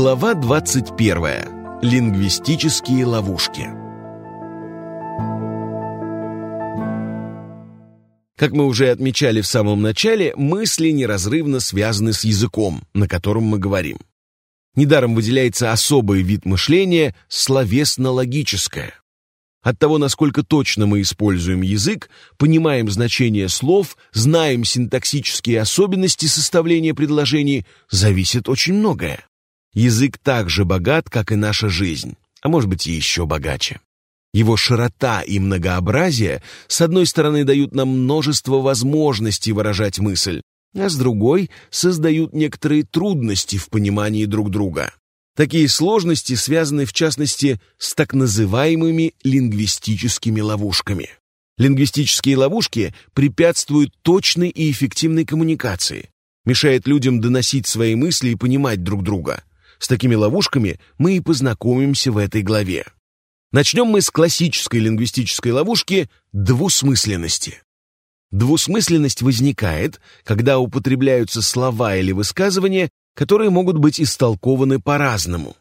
Глава 21. Лингвистические ловушки. Как мы уже отмечали в самом начале, мысли неразрывно связаны с языком, на котором мы говорим. Недаром выделяется особый вид мышления – словесно-логическое. От того, насколько точно мы используем язык, понимаем значение слов, знаем синтаксические особенности составления предложений, зависит очень многое. Язык так же богат, как и наша жизнь, а может быть и еще богаче. Его широта и многообразие, с одной стороны, дают нам множество возможностей выражать мысль, а с другой создают некоторые трудности в понимании друг друга. Такие сложности связаны, в частности, с так называемыми лингвистическими ловушками. Лингвистические ловушки препятствуют точной и эффективной коммуникации, мешают людям доносить свои мысли и понимать друг друга. С такими ловушками мы и познакомимся в этой главе. Начнем мы с классической лингвистической ловушки двусмысленности. Двусмысленность возникает, когда употребляются слова или высказывания, которые могут быть истолкованы по-разному.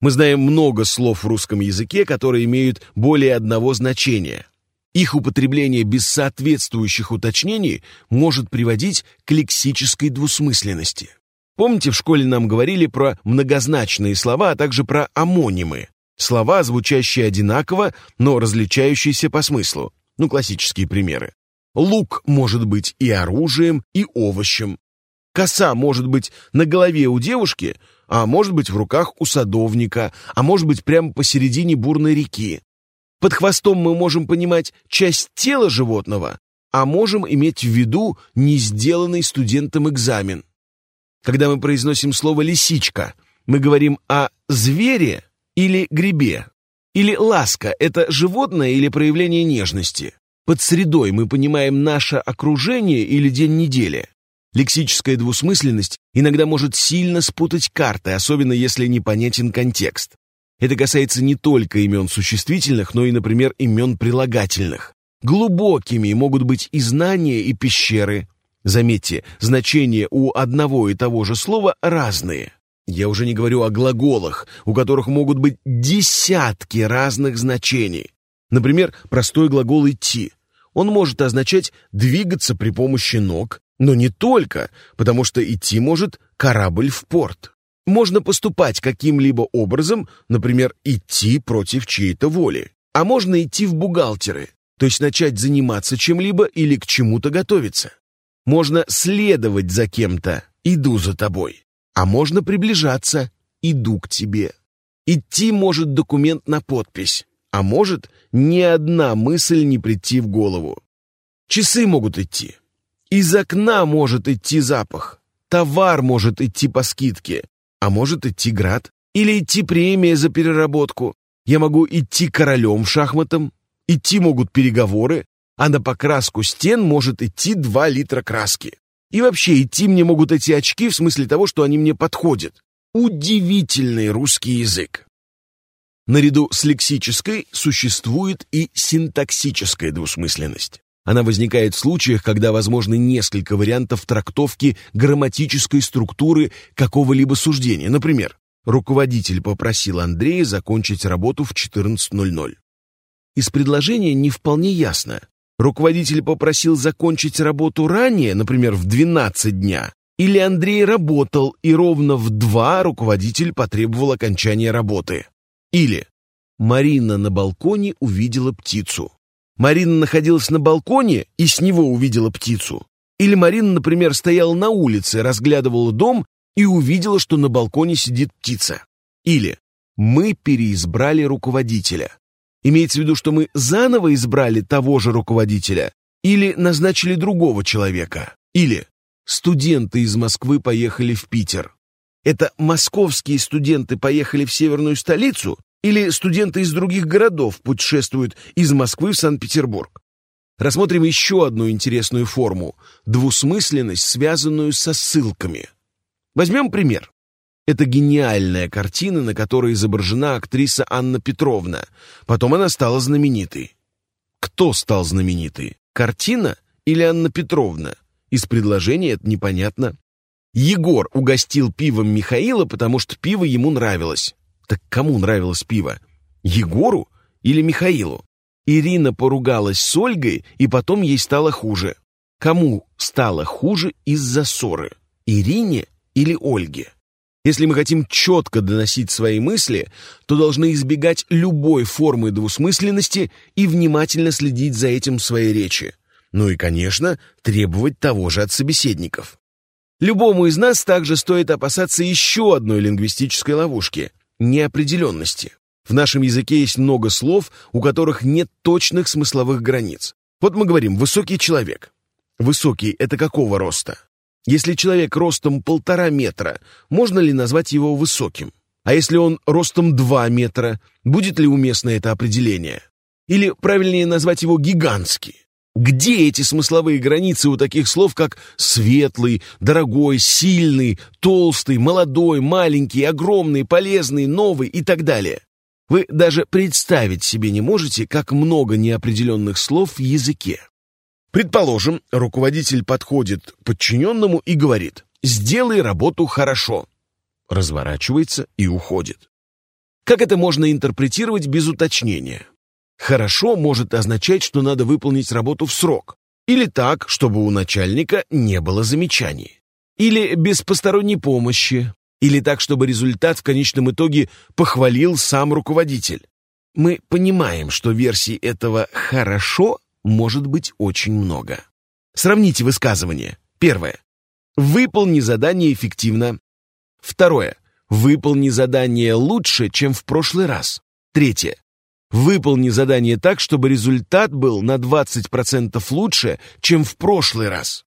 Мы знаем много слов в русском языке, которые имеют более одного значения. Их употребление без соответствующих уточнений может приводить к лексической двусмысленности. Помните, в школе нам говорили про многозначные слова, а также про амонимы. Слова, звучащие одинаково, но различающиеся по смыслу. Ну, классические примеры. Лук может быть и оружием, и овощем. Коса может быть на голове у девушки, а может быть в руках у садовника, а может быть прямо посередине бурной реки. Под хвостом мы можем понимать часть тела животного, а можем иметь в виду не сделанный студентом экзамен. Когда мы произносим слово «лисичка», мы говорим о звере или грибе. Или ласка – это животное или проявление нежности. Под средой мы понимаем наше окружение или день недели. Лексическая двусмысленность иногда может сильно спутать карты, особенно если непонятен контекст. Это касается не только имен существительных, но и, например, имен прилагательных. Глубокими могут быть и знания, и пещеры. Заметьте, значения у одного и того же слова разные. Я уже не говорю о глаголах, у которых могут быть десятки разных значений. Например, простой глагол «идти». Он может означать «двигаться при помощи ног», но не только, потому что идти может корабль в порт. Можно поступать каким-либо образом, например, идти против чьей-то воли. А можно идти в бухгалтеры, то есть начать заниматься чем-либо или к чему-то готовиться. Можно следовать за кем-то, иду за тобой. А можно приближаться, иду к тебе. Идти может документ на подпись, а может ни одна мысль не прийти в голову. Часы могут идти. Из окна может идти запах. Товар может идти по скидке, а может идти град. Или идти премия за переработку. Я могу идти королем шахматом. Идти могут переговоры, а на покраску стен может идти 2 литра краски. И вообще идти мне могут эти очки в смысле того, что они мне подходят. Удивительный русский язык. Наряду с лексической существует и синтаксическая двусмысленность. Она возникает в случаях, когда возможны несколько вариантов трактовки грамматической структуры какого-либо суждения. Например, руководитель попросил Андрея закончить работу в 14.00. Из предложения не вполне ясно, Руководитель попросил закончить работу ранее, например, в 12 дня, или Андрей работал, и ровно в 2 руководитель потребовал окончания работы. Или Марина на балконе увидела птицу. Марина находилась на балконе и с него увидела птицу. Или Марина, например, стояла на улице, разглядывала дом и увидела, что на балконе сидит птица. Или мы переизбрали руководителя. Имеется в виду, что мы заново избрали того же руководителя или назначили другого человека, или студенты из Москвы поехали в Питер. Это московские студенты поехали в северную столицу или студенты из других городов путешествуют из Москвы в Санкт-Петербург? Рассмотрим еще одну интересную форму – двусмысленность, связанную со ссылками. Возьмем пример. Это гениальная картина, на которой изображена актриса Анна Петровна. Потом она стала знаменитой. Кто стал знаменитой? Картина или Анна Петровна? Из предложения это непонятно. Егор угостил пивом Михаила, потому что пиво ему нравилось. Так кому нравилось пиво? Егору или Михаилу? Ирина поругалась с Ольгой, и потом ей стало хуже. Кому стало хуже из-за ссоры? Ирине или Ольге? Если мы хотим четко доносить свои мысли, то должны избегать любой формы двусмысленности и внимательно следить за этим в своей речи. Ну и, конечно, требовать того же от собеседников. Любому из нас также стоит опасаться еще одной лингвистической ловушки – неопределенности. В нашем языке есть много слов, у которых нет точных смысловых границ. Вот мы говорим «высокий человек». Высокий – это какого роста? Если человек ростом полтора метра, можно ли назвать его высоким? А если он ростом два метра, будет ли уместно это определение? Или правильнее назвать его гигантский? Где эти смысловые границы у таких слов, как «светлый», «дорогой», «сильный», «толстый», «молодой», «маленький», «огромный», «полезный», «новый» и так далее? Вы даже представить себе не можете, как много неопределенных слов в языке. Предположим, руководитель подходит к подчиненному и говорит «сделай работу хорошо», разворачивается и уходит. Как это можно интерпретировать без уточнения? «Хорошо» может означать, что надо выполнить работу в срок, или так, чтобы у начальника не было замечаний, или без посторонней помощи, или так, чтобы результат в конечном итоге похвалил сам руководитель. Мы понимаем, что версий этого «хорошо» может быть очень много. Сравните высказывания. Первое. Выполни задание эффективно. Второе. Выполни задание лучше, чем в прошлый раз. Третье. Выполни задание так, чтобы результат был на 20% лучше, чем в прошлый раз.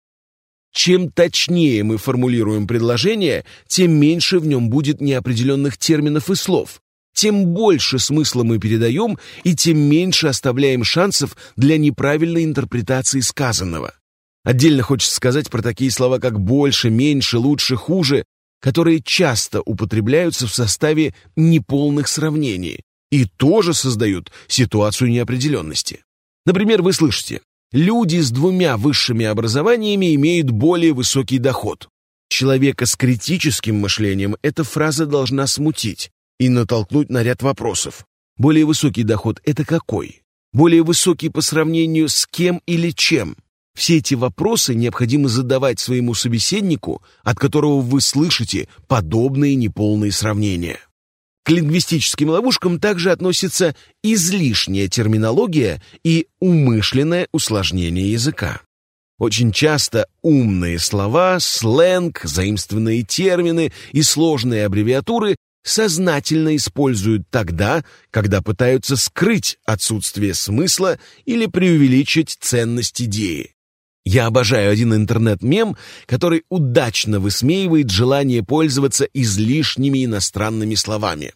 Чем точнее мы формулируем предложение, тем меньше в нем будет неопределенных терминов и слов, тем больше смысла мы передаем и тем меньше оставляем шансов для неправильной интерпретации сказанного. Отдельно хочется сказать про такие слова, как «больше», «меньше», «лучше», «хуже», которые часто употребляются в составе неполных сравнений и тоже создают ситуацию неопределенности. Например, вы слышите Люди с двумя высшими образованиями имеют более высокий доход. Человека с критическим мышлением эта фраза должна смутить и натолкнуть на ряд вопросов. Более высокий доход – это какой? Более высокий по сравнению с кем или чем? Все эти вопросы необходимо задавать своему собеседнику, от которого вы слышите подобные неполные сравнения. К лингвистическим ловушкам также относится излишняя терминология и умышленное усложнение языка. Очень часто умные слова, сленг, заимствованные термины и сложные аббревиатуры сознательно используют тогда, когда пытаются скрыть отсутствие смысла или преувеличить ценность идеи. Я обожаю один интернет-мем, который удачно высмеивает желание пользоваться излишними иностранными словами.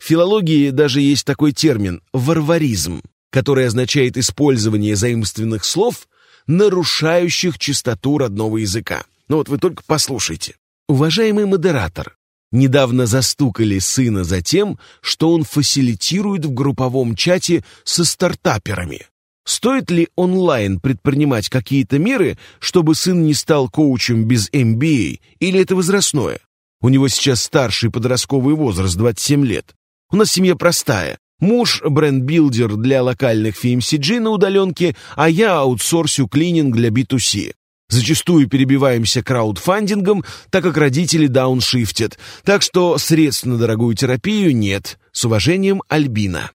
В филологии даже есть такой термин «варваризм», который означает использование заимственных слов, нарушающих чистоту родного языка. Ну вот вы только послушайте. Уважаемый модератор, недавно застукали сына за тем, что он фасилитирует в групповом чате со стартаперами. Стоит ли онлайн предпринимать какие-то меры, чтобы сын не стал коучем без MBA, или это возрастное? У него сейчас старший подростковый возраст, 27 лет. У нас семья простая. Муж – brand-builder для локальных FMCG на удаленке, а я аутсорсю клининг для B2C. Зачастую перебиваемся краудфандингом, так как родители дауншифтят, так что средств на дорогую терапию нет. С уважением, Альбина.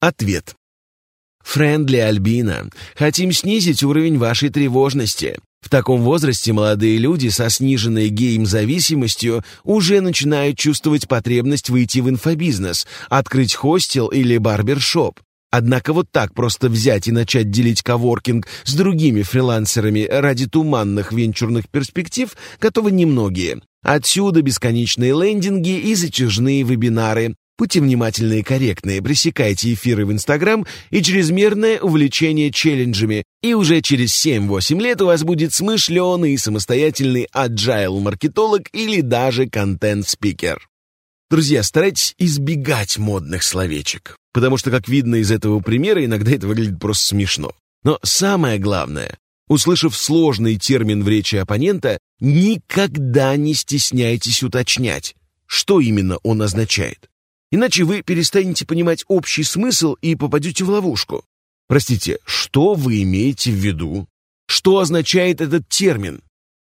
Ответ. Friendly Альбина, хотим снизить уровень вашей тревожности. В таком возрасте молодые люди со сниженной game-зависимостью уже начинают чувствовать потребность выйти в инфобизнес, открыть хостел или барбершоп. Однако вот так просто взять и начать делить коворкинг с другими фрилансерами ради туманных венчурных перспектив готовы немногие. Отсюда бесконечные лендинги и затяжные вебинары, Будьте внимательны и корректны, пресекайте эфиры в Инстаграм и чрезмерное увлечение челленджами, и уже через 7-8 лет у вас будет смышленый и самостоятельный agile-маркетолог или даже контент-спикер. Друзья, старайтесь избегать модных словечек, потому что, как видно из этого примера, иногда это выглядит просто смешно. Но самое главное, услышав сложный термин в речи оппонента, Никогда не стесняйтесь уточнять, что именно он означает. Иначе вы перестанете понимать общий смысл и попадете в ловушку. Простите, что вы имеете в виду? Что означает этот термин?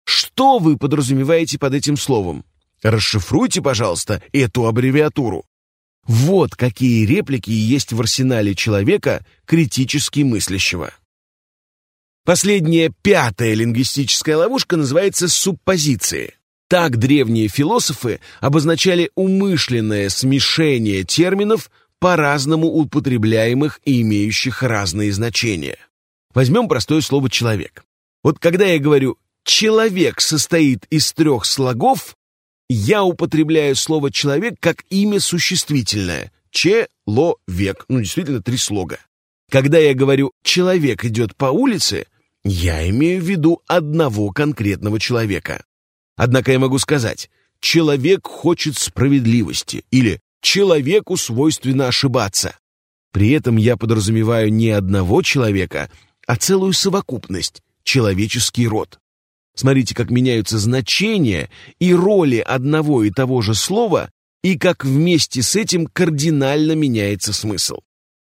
Что вы подразумеваете под этим словом? Расшифруйте, пожалуйста, эту аббревиатуру. Вот какие реплики есть в арсенале человека, критически мыслящего. Последняя, пятая лингвистическая ловушка называется суппозиции. Так древние философы обозначали умышленное смешение терминов, по-разному употребляемых и имеющих разные значения. Возьмем простое слово «человек». Вот когда я говорю «человек состоит из трех слогов», я употребляю слово «человек» как имя существительное. Че-ло-век. Ну, действительно, три слога. Когда я говорю «человек идет по улице», я имею в виду одного конкретного человека. Однако я могу сказать «человек хочет справедливости» или «человеку свойственно ошибаться». При этом я подразумеваю не одного человека, а целую совокупность, человеческий род. Смотрите, как меняются значения и роли одного и того же слова, и как вместе с этим кардинально меняется смысл.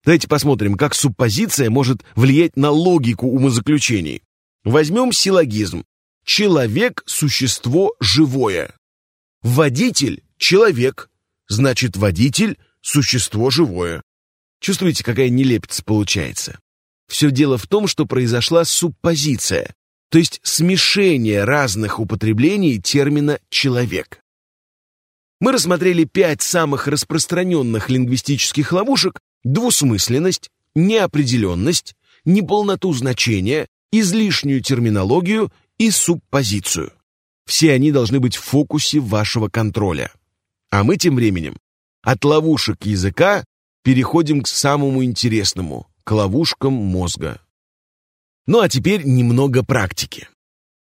Давайте посмотрим, как суппозиция может влиять на логику умозаключений. Возьмем силлогизм. Человек – существо живое. Водитель – человек, значит водитель – существо живое. Чувствуете, какая нелепица получается? Все дело в том, что произошла суппозиция, то есть смешение разных употреблений термина «человек». Мы рассмотрели пять самых распространенных лингвистических ловушек двусмысленность, неопределенность, неполноту значения, излишнюю терминологию и субпозицию. Все они должны быть в фокусе вашего контроля. А мы тем временем от ловушек языка переходим к самому интересному – к ловушкам мозга. Ну а теперь немного практики.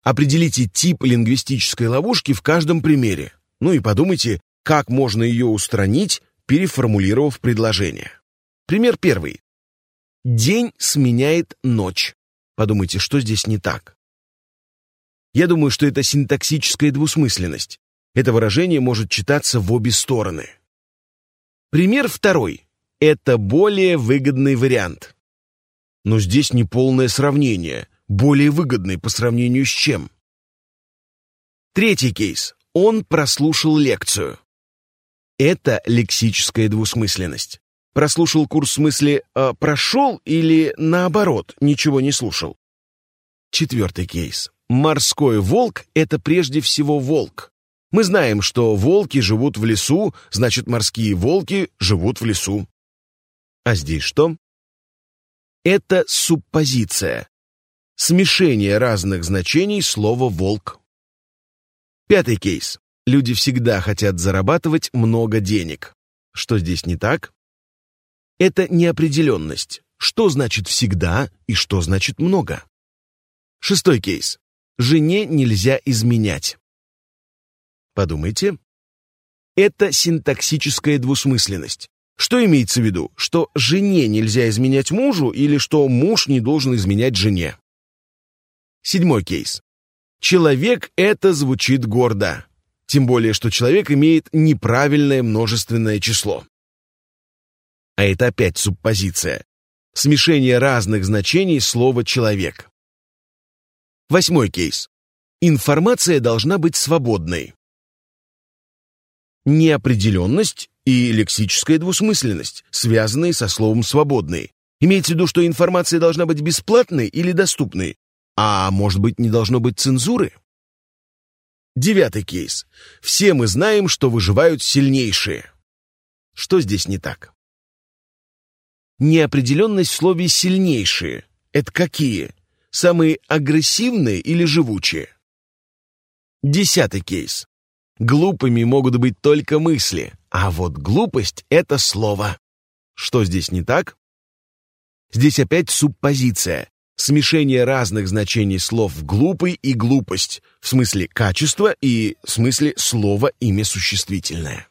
Определите тип лингвистической ловушки в каждом примере. Ну и подумайте, как можно ее устранить, переформулировав предложение. Пример первый. День сменяет ночь. Подумайте, что здесь не так? Я думаю, что это синтаксическая двусмысленность. Это выражение может читаться в обе стороны. Пример второй. Это более выгодный вариант. Но здесь не полное сравнение. Более выгодный по сравнению с чем? Третий кейс. Он прослушал лекцию. Это лексическая двусмысленность. Прослушал курс в смысле э, прошел или наоборот, ничего не слушал. Четвертый кейс. Морской волк – это прежде всего волк. Мы знаем, что волки живут в лесу, значит, морские волки живут в лесу. А здесь что? Это суппозиция. Смешение разных значений слова «волк». Пятый кейс. Люди всегда хотят зарабатывать много денег. Что здесь не так? Это неопределенность. Что значит «всегда» и что значит «много»? Шестой кейс. Жене нельзя изменять. Подумайте. Это синтаксическая двусмысленность. Что имеется в виду? Что жене нельзя изменять мужу или что муж не должен изменять жене? Седьмой кейс. Человек — это звучит гордо. Тем более, что человек имеет неправильное множественное число. А это опять субпозиция. Смешение разных значений слова «человек». Восьмой кейс. Информация должна быть свободной. Неопределенность и лексическая двусмысленность, связанные со словом «свободный». Имеется в виду, что информация должна быть бесплатной или доступной, а может быть не должно быть цензуры? Девятый кейс. Все мы знаем, что выживают сильнейшие. Что здесь не так? Неопределенность в слове «сильнейшие» — это какие? Самые агрессивные или живучие? Десятый кейс. Глупыми могут быть только мысли, а вот глупость — это слово. Что здесь не так? Здесь опять субпозиция. Смешение разных значений слов «глупый» и «глупость» в смысле качества и в смысле слова имя существительное.